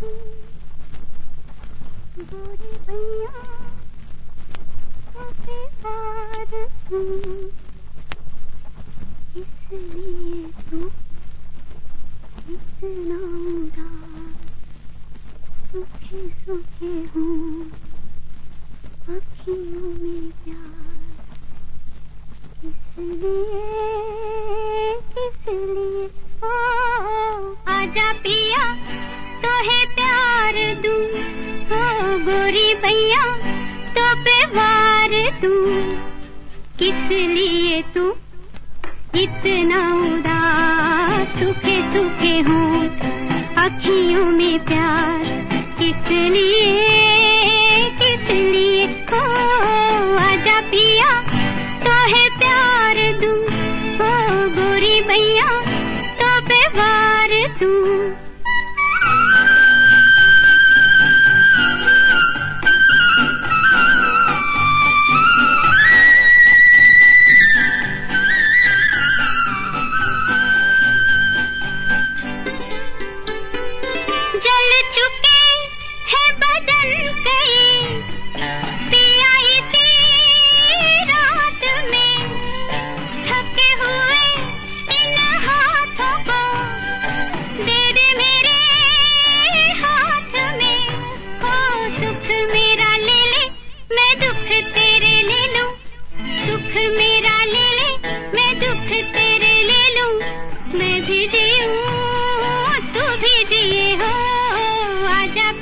तू तो तू हूँ किसलिए किसलिए ओ आजा पिया तो है प्यार दू। ओ गोरी भैया तो पे वार दू। किस लिए तू इतना उदास? सूखे सूखे हूँ अखियों में प्यार किस लिए किस लिए? ओ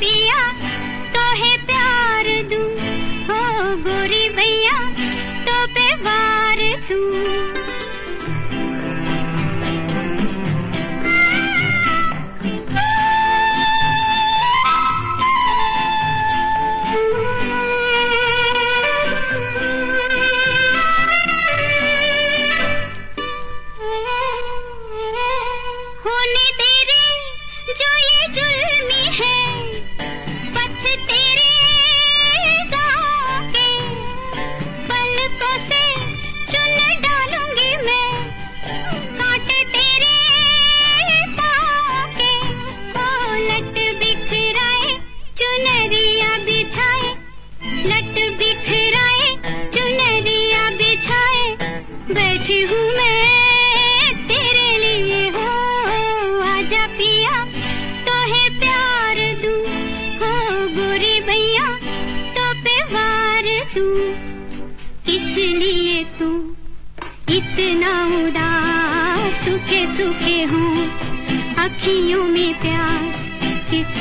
पिया तो है प्यार दू। हो गोरी भैया तो पे वार तू होने तेरे जो ये जुल्मी है लट बिखराए, चुनरिया बिछाए। बैठी हूँ मैं तेरे लिए, हो आजा पिया तो है प्यार दू, हो गोरी भैया तो पे वार दू। किस लिए तू इतना उदास, सूखे सूखे हूँ, अखियों में प्यास, किस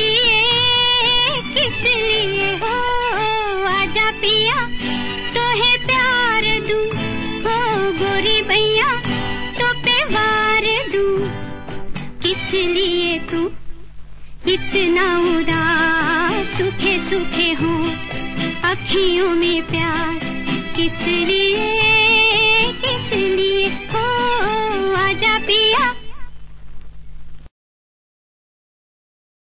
इतना उदास सूखे सूखे हूँ अखियों में प्यास किस लिए?